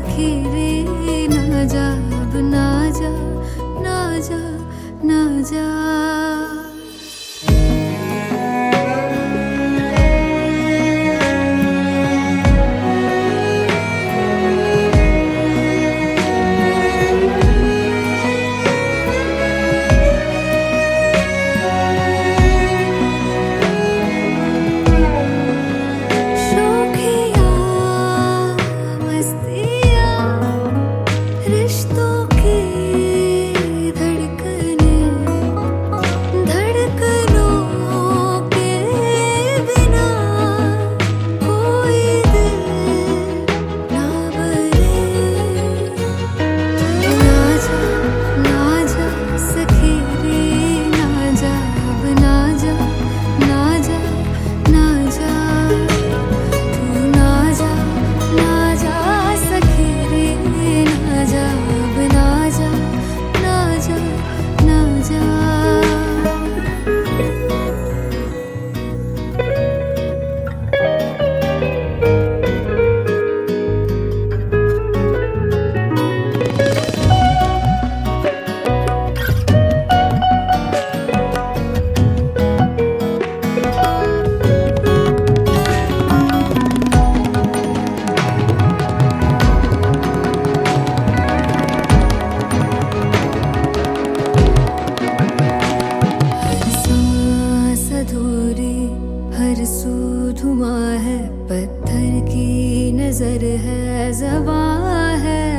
कीरि ना जा ना जा ना जा ना जा। पत्थर की नज़र है जवा है।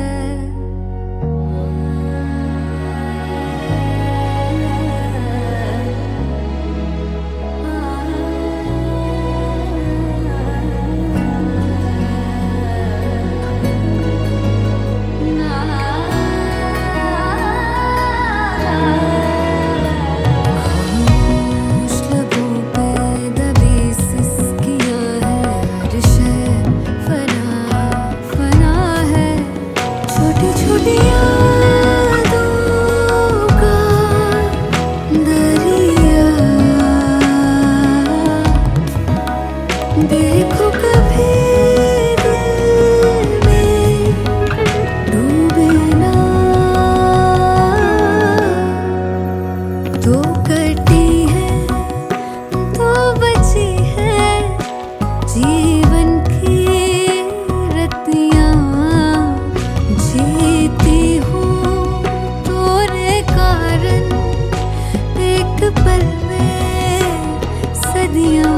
पल में सदियों